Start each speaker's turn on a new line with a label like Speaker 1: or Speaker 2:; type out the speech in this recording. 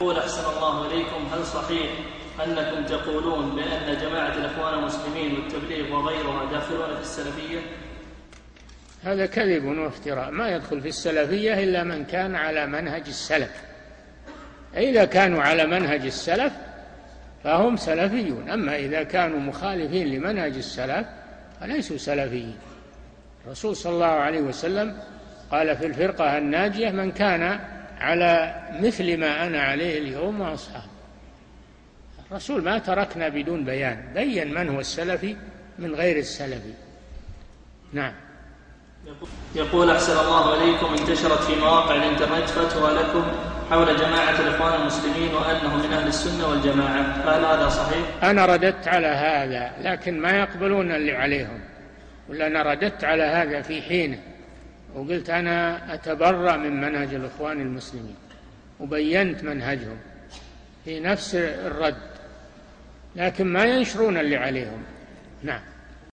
Speaker 1: يقول أحسن الله إليكم هل صحيح أنكم تقولون بأن جماعة الإخوان المسلمين والتبليغ وغيرها داخلون في السلفية؟
Speaker 2: هذا كذب وافتراء. ما يدخل في السلفية إلا من كان على منهج السلف. إذا كانوا على منهج السلف فهم سلفيون. أما إذا كانوا مخالفين لمنهج السلف فليسوا سلفيين. الرسول صلى الله عليه وسلم قال في الفرقة الناجية من كان على مثل ما أنا عليه اليوم وأصحابي. الرسول ما تركنا بدون بيان بين من هو السلفي من غير السلفي. نعم.
Speaker 1: يقول أحسن الله إليكم انتشرت في مواقع الإنترنت فتوى لكم حول جماعة الإخوان المسلمين وأنهم من أهل السنة والجماعة. هل هذا صحيح؟
Speaker 2: أنا رددت على هذا لكن ما يقبلون اللي عليهم. ولا أنا رددت على هذا في حينه. وقلت أنا أتبرأ من منهج الإخوان المسلمين وبينت منهجهم في نفس الرد لكن ما ينشرون اللي عليهم. نعم.